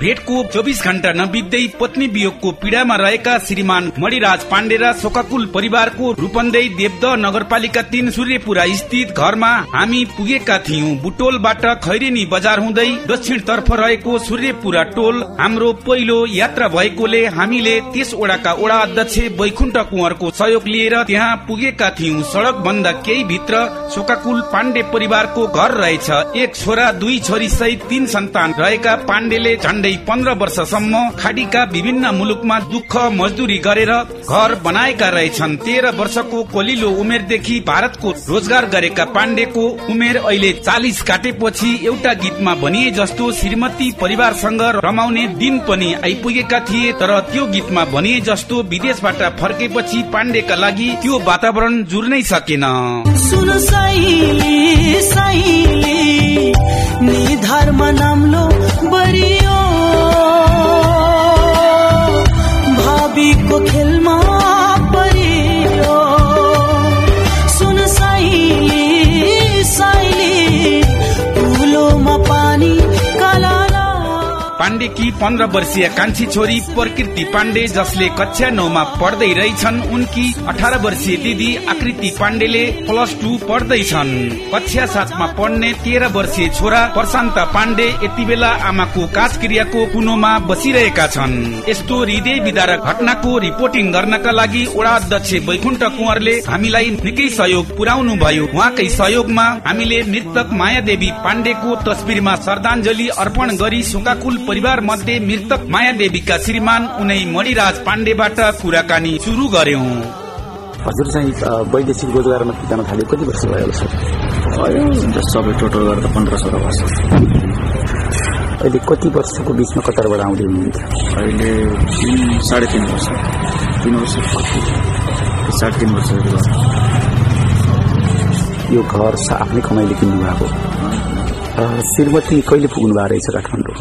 भेटको चौबिस घण्टा नबित्दै पत्नी वियोगको पीड़ामा रहेका श्रीमान मणिराज पाण्डे र शोकाकुल परिवारको रूपन्देही देवद नगरपालिका तीन सूर्यपुरा स्थित घरमा हामी पुगेका थियौँ। बुटोलबाट खैरेनी बजार हुँदै दक्षिण तर्फ रहेको सूर्यपुरा टोल हाम्रो पहिलो यात्रा भएकोले हामीले त्यस ओडाका ओडा अध्यक्ष वैकुण्ठ कुँवरको सहयोग लिएर त्यहाँ पुगेका थियौँ। सड़क भन्दा केही भित्र शोकाकुल पाण्डे परिवारको घर रहेछ। एक छोरा दुई छोरी सहित तीन सन्तान रहेका पाण्डेले झण्डै पन्ध्र वर्षसम्म खाडीका विभिन्न मुलुकमा दुःख मजदुरी गरेर घर बनाएका रहेछन्। तेह्र वर्षको कोलिलो उमेरदेखि भारतको रोजगार गरेका पाण्डेको उमेर अहिले चालिस काटेपछि एउटा गीतमा भनिए जस्तो श्रीमती परिवारसँग रमाउने दिन पनि आइपुगेका थिए तर त्यो गीतमा भनिए जस्तो विदेशबाट फर्केपछि पाण्डेका लागि त्यो वातावरण जुर्नै सकेन। पन्ध्र वर्षीय कान्छी छोरी प्रकृति पाण्डे जसले कक्षा नौमा पढ्दै रहेछन् उनकी अठार वर्षीय दिदी आकृति पाण्डेले प्लस टू पढ्दैछन्। कक्षा सातमा पढ्ने तेह्र वर्षीय छोरा प्रशान्त पाण्डे यति बेला आमाको काजक्रियाको कुनोमा बसिरहेका छन्। यस्तो हृदय विदारक घटनाको रिपोर्टिङ गर्नका लागि वडा अध्यक्ष वैकुण्ठ कुँवरले हामीलाई निकै सहयोग पुर्याउनु भयो उहाँकै सहयोगमा हामीले मृतक माया देवी पाण्डेको तस्विरमा श्रद्धाञ्जली अर्पण गरी सुकाकुल परिवार मध्ये मृतक माया देवीका श्रीमान उनै मणिराज पाण्डेबाट कुराकानी सुरु गर्यौं। हजुर चाहिँ वैदेशिक रोजगारमा जान थाल्यो कति वर्ष भयो सर? सबै टोटल गर्दा पन्ध्र सोह्र वर्ष। अहिले कति वर्षको बिचमा कतारबाट आउँदै हुनुहुन्छ? अहिले तिन साढे तिन वर्ष। तिन वर्ष साढे तिन वर्ष यो घर आफ्नै कमाइले किन्नु भएको श्रीमती कहिले पुग्नु भएको रहेछ काठमाडौँ?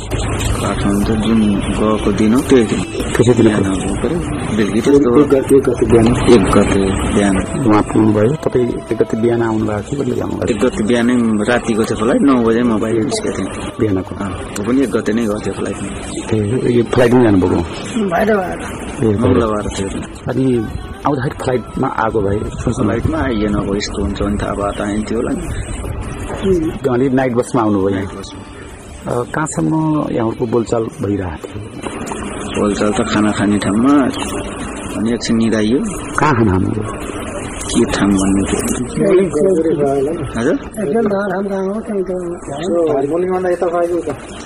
काठमाडौँ जुन गएको दिन हो त्यही दिन। त्यसै एक गते बिहान। एक गते बिहान। उहाँ पुग्नुभयो तपाईँ एक गते बिहान आउनु भएको थियो कहिले जानु एक गते बिहानै रातिको थियो फ्लाइट नौ बजे म बाहिर निस्केको थिएँ। बिहानको हो पनि एक गते नै गएको थियो फ्लाइटमा यो फ्लाइटमा जानुभएको? मङ्गलबार थियो अनि आउँदाखेरि फ्लाइटमा आएको भए? फ्लाइटमा आइएन अब यस्तो हुन्छ भने थाहा भयो त आइन्थ्यो होला अनि नाइट बसमा आउनुभयो? कहाँसम्म यहाँहरूको बोलचाल भइरहेको थियो? बोलचाल त खाना खाने ठाउँमा अनि एकछिन निदाइयो कहाँ खाना खानु के ठाउँ भन्ने थियो?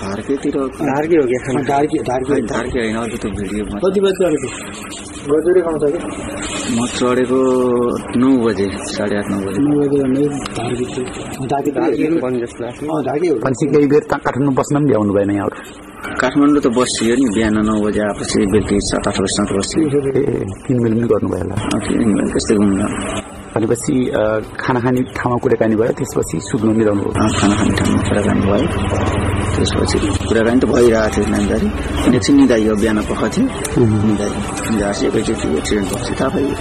धार्केतिर। धार्के हो क्या? धार्के धार्के धार्के होइन अझ त्यो भिडियोमा म चढेको नौ बजे साढे आठ नौ बजे। नौ बजे भन्ने धार्के धार्के धार्के बन्द जस्तो लाग्छ। धार्के हो। पछि केही बेर काठमाडौँ बस्न पनि भ्याउनु भएन यहाँहरू। काठमाडौँ त बसियो नि बिहान नौ बजे आएपछि बेलुकी सात आठ बजीसम्म बसियो। तिन मिल पनि गर्नुभयो होला। त्यस्तै घुम्न। भनेपछि खाना खाने ठाउँमा कुराकानी भयो त्यसपछि सुत्नु मिलाउनु भयो। खाना खाने ठाउँमा कुराकानी भयो। त्यसपछि कुराकानी त भइरहेको थियो नानीदारी अनि एकछिन निदाइयो बिहान पख थियो। एकैचोटि एक्सिडेन्ट पाइयो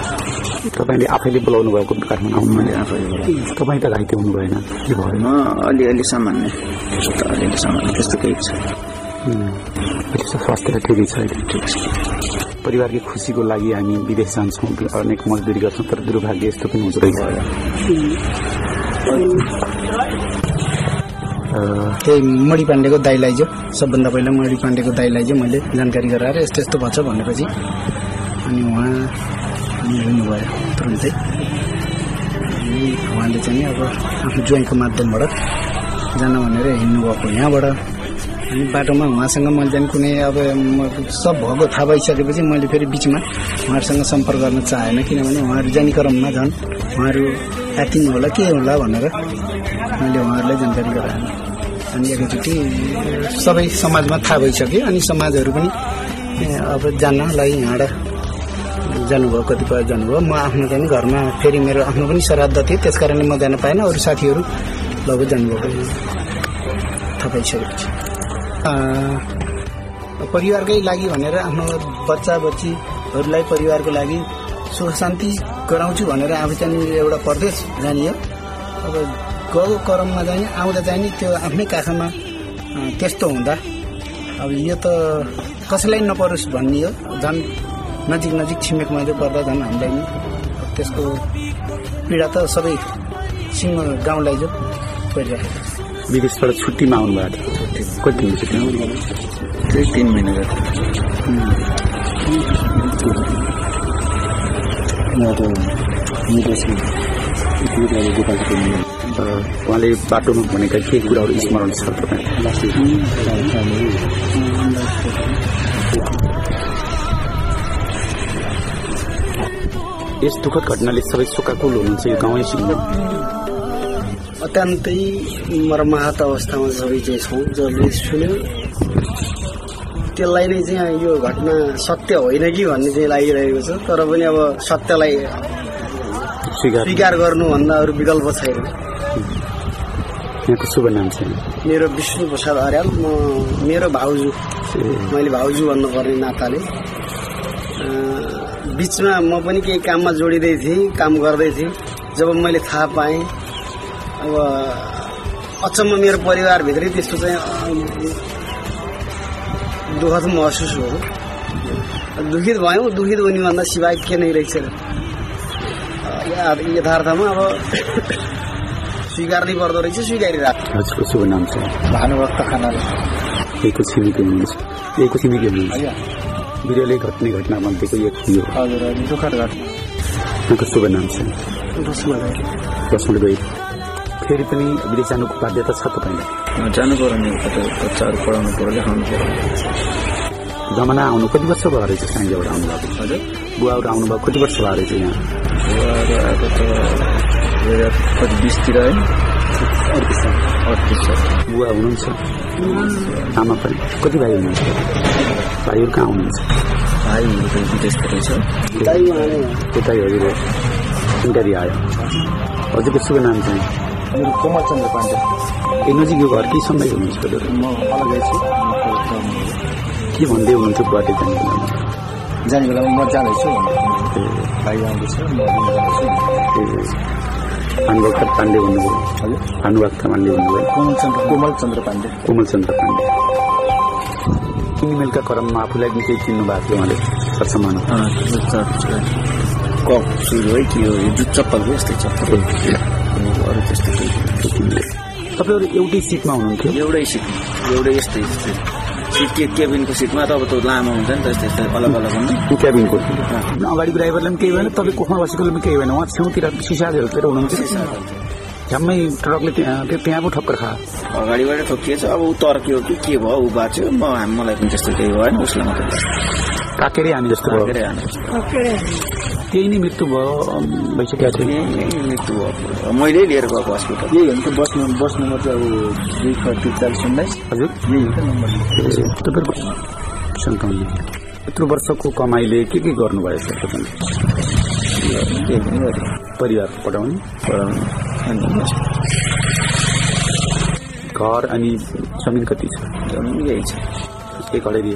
तपाईँले आफैले बोलाउनु भएको काठमाडौँ आउनु मैले आफैले तपाईँ त घाइते हुनु भएन। के भयो। म अलिअलि सामान्य। अलिअलि सामान्य। त्यस्तो केही छ स्वास्थ्य ठिकै छ अहिले। ठिक छ। परिवारकै खुसीको लागि हामी विदेश जान्छौँ अनेक मजदुरी गर्छौँ तर दुर्भाग्य यस्तो पनि हुन्छ रहेछ। त्यही मणि पाण्डेको दाईलाई जो सबभन्दा पहिला मणि पाण्डेको दाईलाई चाहिँ मैले जानकारी गराएर यस्तो यस्तो भन्छ भनेपछि अनि उहाँ हिँड्नुभयो तुरुन्तै। अनि उहाँले चाहिँ अब आफ्नो ज्वाइँको माध्यमबाट जान भनेर हिँड्नुभएको यहाँबाट। अनि बाटोमा उहाँसँग मैले चाहिँ कुनै अब सब भएको थाहा भइसकेपछि मैले फेरि बिचमा उहाँहरूसँग सम्पर्क गर्न चाहेन किनभने उहाँहरू जाने क्रममा झन् उहाँहरू आत्तिनु होला के होला भनेर मैले उहाँहरूलाई जानकारी गराएँ। अनि एकैचोटि सबै समाजमा थाहा भइसक्यो अनि समाजहरू पनि अब जान्नलाई यहाँबाट जानुभयो कतिपय जानुभयो। म आफ्नो चाहिँ घरमा फेरि मेरो आफ्नो पनि श्राद्ध थियो त्यस कारणले म जान पाएन। अरू साथीहरू लगभग जानुभयो थाहा पाइसकेपछि। परिवारकै लागि भनेर आफ्नो बच्चा बच्चीहरूलाई परिवारको लागि सुख शान्ति गराउँछु भनेर आफू चाहिँ एउटा परदेश जाने हो अब गएको क्रममा चाहिँ आउँदा चाहिँ त्यो आफ्नै काखमा त्यस्तो हुँदा। अब यो त कसैलाई नपरोस् भन्ने हो। झन् नजिक नजिक छिमेकमा पर्दा झन् हामीलाई नि त्यसको पीडा त सबै सिङ्ग गाउँलाई जो परिरहेको छ। विदेशबाट छुट्टीमा आउनुभएको थियो। कति छुट्टीमा त्यही तिन महिना जति र उहाँले बाटोमा भनेका के कुराहरू स्मरण छ यस दुःखद घटनाले सबै शोकाकुल हुनुहुन्छ यो गाउँै सिङ्गो अत्यन्तै मर्माहत अवस्थामा चाहिँ छौँ जसले सुन्यो। त्यसलाई नै चाहिँ यो घटना सत्य होइन कि भन्ने चाहिँ लागिरहेको छ तर पनि अब सत्यलाई स्वीकार गर्नुभन्दा अरू विकल्प छैन। यहाँको शुभ नाम छ मेरो विष्णु प्रसाद अर्याल म मेरो भाउजू मैले भाउजू भन्नुपर्ने नाताले। बिचमा म पनि केही काममा जोडिँदै थिएँ काम गर्दै थिएँ। जब मैले थाहा पाएँ अब अचम्म मेरो परिवारभित्रै त्यस्तो चाहिँ अँ, दुःखद महसुस हो। दुखित भयौँ दुखित हुने भन्दा सिवाय के नै रहेछ यथार्थमा अब स्वीकार्नै पर्दो रहेछ स्वीकारिरहेको शुभ नाम छ। भानुभक्त खनाल। यहीको छिमेकी हुनुहुन्छ? यहीको छिमेकी हुनुहुन्छ? बिरले घट्ने घटना मध्येको एक थियो। हजुर हजुर दुःखद घटना। शुभ नाम छ। प्रश्न गई फेरि पनि विदेश जानुको बाध्यता छ तपाईँलाई? जानु पऱ्यो नि बच्चाहरू पढाउनु पऱ्यो लेखाउनु पऱ्यो जमाना आउनु कति वर्ष भयो रहेछ साङ्गेबाट आउनुभएको? हजुर। बुवाहरू आउनुभयो कति वर्ष भयो रहेछ यहाँ? बुवाहरू आएको त दुई हजार कति बिसतिर है अड्तिस अडतिस बुवा हुनुहुन्छ? आमा पनि। कति भाइ हुनुहुन्छ? भाइहरू कहाँ हुनुहुन्छ? भाइ विदेशको रहेछ दाइ उहाँले त्यतै हजुर आयो हजुरको शुभ नाम चाहिँ? मेरो कोमल चन्द्र पाण्डे। ए नजिक यो घर के सन्दै हुनुहुन्छ म अलगै छु के भन्दै हुनुहुन्थ्यो बुवाले जाने बेलामा जाने बेलामा म जाँदैछु। भाइ आउँदैछ म जाँदैछु। भानुभक्त पाण्डे भन्नुभयो हजुर। भानुभक्त पाण्डे भन्नुभयो कोमल चन्द्र कोमल चन्द्र पाण्डे। कोमल चन्द्र पाण्डे। किनिमेलका क्रममा आफूलाई निकै चिन्नु भएको थियो उहाँले सरसम्मान कप सुरु है कि यो जुत चप्पलको यस्तै चप्पल केही तपाईँहरू एउटै सिटमा हुनुहुन्थ्यो? एउटै सिट एउटै यस्तै सिट के केबिनको सिटमा त अब त लामो हुन्छ नि त यस्तै यस्तै अलग अलग हुनु ऊ क्याबिनको अगाडिको ड्राइभरलाई पनि केही भएन तपाईँ कोखमा बसेकोले पनि केही भएन। उहाँ छेउतिर सिसाहरूतिर हुनुहुन्थ्यो झ्याम्मै ट्रकले त्यहाँ त्यो त्यहाँ पो ठक्कर खा अगाडिबाट ठोकिएछ। अब ऊ तर्क्यो कि के भयो ऊ बाँच्यो। म मलाई पनि त्यस्तो केही भएन उसलाई मात्रै। काकेरै हामी जस्तो भयो। त्यही नै मृत्यु भयो भइसकेको थियो यही मृत्यु भयो। मैले लिएर गएको हस्पिटल यही हो नि त बस बस नम्बर चाहिँ अब दुई थर्टी चालिस उन्नाइस हजुर। यही हो त नम्बर। ए, तपाईँहरूको सन्ताउन्न। यत्रो वर्षको कमाइले के के गर्नुभयो सर गरेँ परिवार पठाउने घर अनि जमिन कति छ? जमिन यही छ। के घडेरी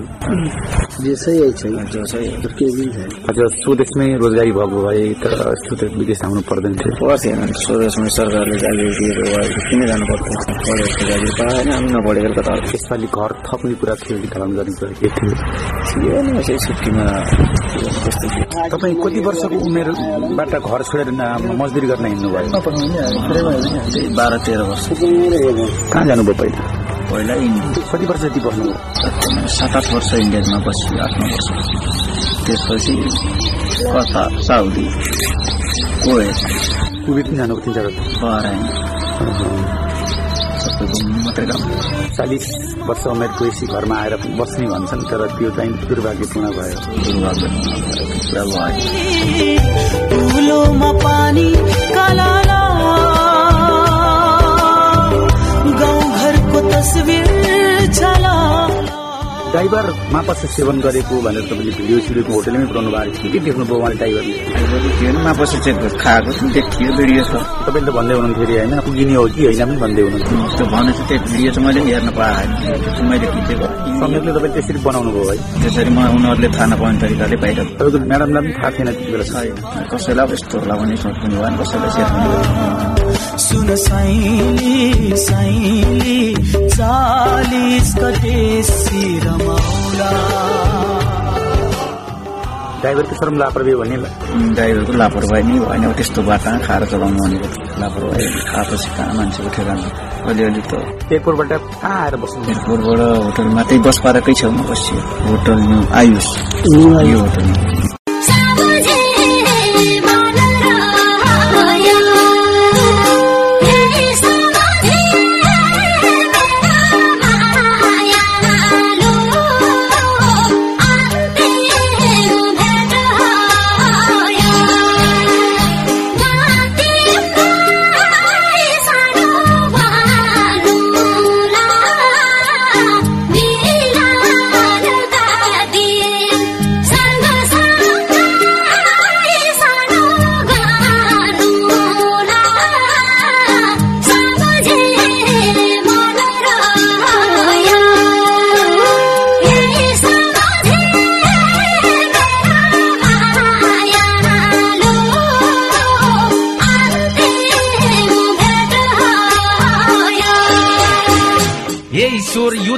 स्वदेशमै रोजगारी भएको भए त विदेश आउनु पर्दैन थियो। पर्थेन स्वदेशमा सरकारले जागिर दिएर भए किन जानु पर्थ्यो पढेको जागिर पाएन हामी नपढेको कता यसपालि घर थप्ने कुरा थियो। कि धारण गर्ने कुरा के थियो। छुट्टीमा तपाईँ कति वर्षको उमेरबाट घर छोडेर मजदुरी गर्न हिँड्नुभयो? बाह्र तेह्र वर्ष। कहाँ जानुभयो पहिला? पहिला इन्डिया कति वर्ष जति बस्नुभयो सात आठ वर्ष इन्डियामा बस्यो आठ नौ वर्ष। त्यसपछि कतार साउदी कोएट कुवेत पनि जानुभयो तिन चार। बहराइन। सबै घुम्नु मात्रै काम चालिस वर्ष उमेरको यसै घरमा आएर बस्ने भन्छन् तर त्यो चाहिँ दुर्भाग्यपूर्ण भयो। दुर्भाग्य पुरा भयो। ड्राइभर मापस सेवन गरेको भनेर तपाईँले भिडियो सिडियोको होटेलमै पुऱ्याउनु भएको थियो। के देख्नुभयो उहाँले ड्राइभरले? मापसी चेक गरेर खाएको थियो देखियो भिडियो छ। तपाईँले त भन्दै हुनुहुन्थ्यो अरे होइन? पुगिने हो कि होइन पनि भन्दै हुनुहुन्थ्यो। त्यो भने चाहिँ त्यो भिडियो चाहिँ मैले हेर्न पाएँ। चाहिँ मैले खिचेको। समेतले तपाईँ त्यसरी बनाउनु भयो है त्यसरी म उनीहरूले थाहा नपाउने तरिकाले बाहिर तपाईँको म्याडमलाई पनि थाहा थिएन त्यति बेला। छैन। कसैलाई अब यस्तो होला भने सोच्नु भएन कसैलाई सेयर सुन साइली साइली ड्राइभरको शरम लापरवाही भन्ने ड्राइभरको लापरवाही नै भएन त्यस्तो बाटो खाएर चलाउनु भनेको लापरवाही खाएपछि कहाँ मान्छे उठेर अलिअलि त एयरपोर्टबाट कहाँ आएर बस्नु? एयरपोर्टबाट होटलमा त्यही बस पार्कै छेउमा बसियो। Hotel new Ayush. यो होटलमा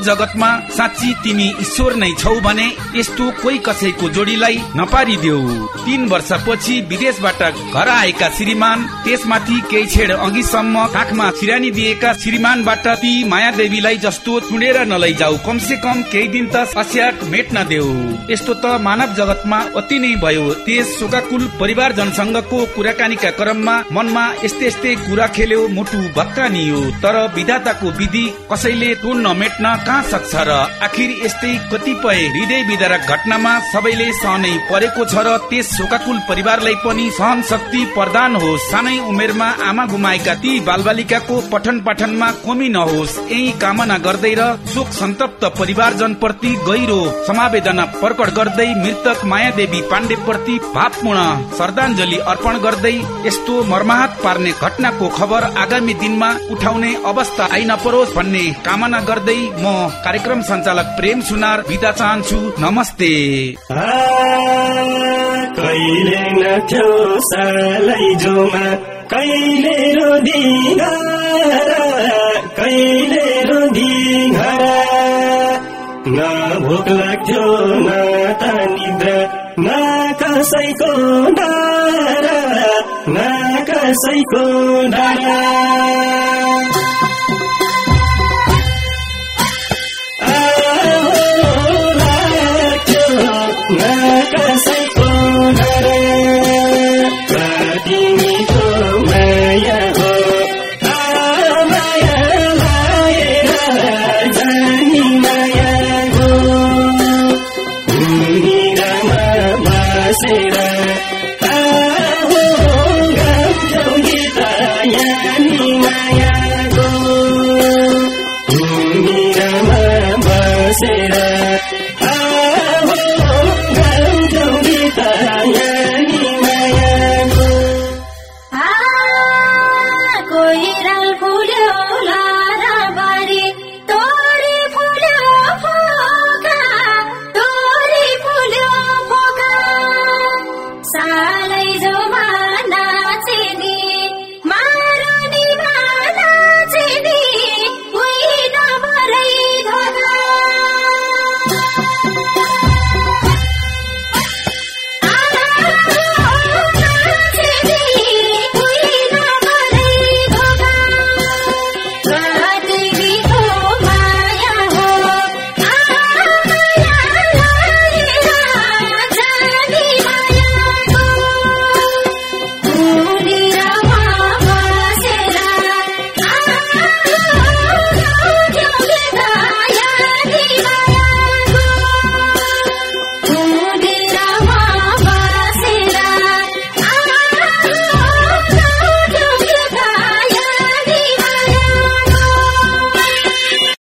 जगतमा साँच्ची तिमी ईश्वर नै छौ भने यस्तो कोही कसैको जोडीलाई नपारिदेऊ। तीन वर्षपछि विदेशबाट घर आएका श्रीमान त्यसमाथि केही छेड अघिसम्म काखमा सिरानी दिएका श्रीमानबाट ती माया देवीलाई जस्तो चुडेर नलैजाऊ। कमसे कम केही दिन त अस्याक मेट्न देऊ। यस्तो त मानव जगतमा अति नै भयो। त्यस शोकाकुल परिवारजनसँगको कुराकानीका क्रममा मनमा यस्तै यस्तै कुरा खेल्यो मुटु भत्कानियो तर विधाताको विधि कसैले टोल नमेट्न सक्छ र आखिर यस्तै कतिपय हृदय विदारक घटनामा सबैले सहनै परेको छ र त्यस शोकाकुल परिवारलाई पनि सहन शक्ति प्रदान होस्। सानै उमेरमा आमा गुमाएका ती बालबालिकाको पठन पाठनमा कमी नहोस्। यही कामना गर्दै र शोक सन्तप्त परिवारजन प्रति गहिरो समवेदना प्रकट गर्दै मृतक माया देवी पाण्डे प्रति भावपूर्ण श्रद्धाञ्जली अर्पण गर्दै यस्तो मर्माहत पार्ने घटनाको खबर आगामी दिनमा उठाउने अवस्था आइ नपरोस् भन्ने कामना गर्दै म कार्यक्रम सञ्चालक प्रेम सुनार बिदा चाहन्छु। नमस्ते। कहिले नथ्यो सालैजोमा कहिले रोदिघर कहिले रोदिघर न भोक लाग्थ्यो न त निद्रा न कसैको डर न कसैको